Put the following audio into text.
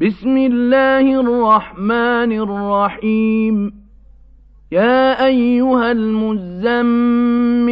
بسم الله الرحمن الرحيم. يا أيها المزمل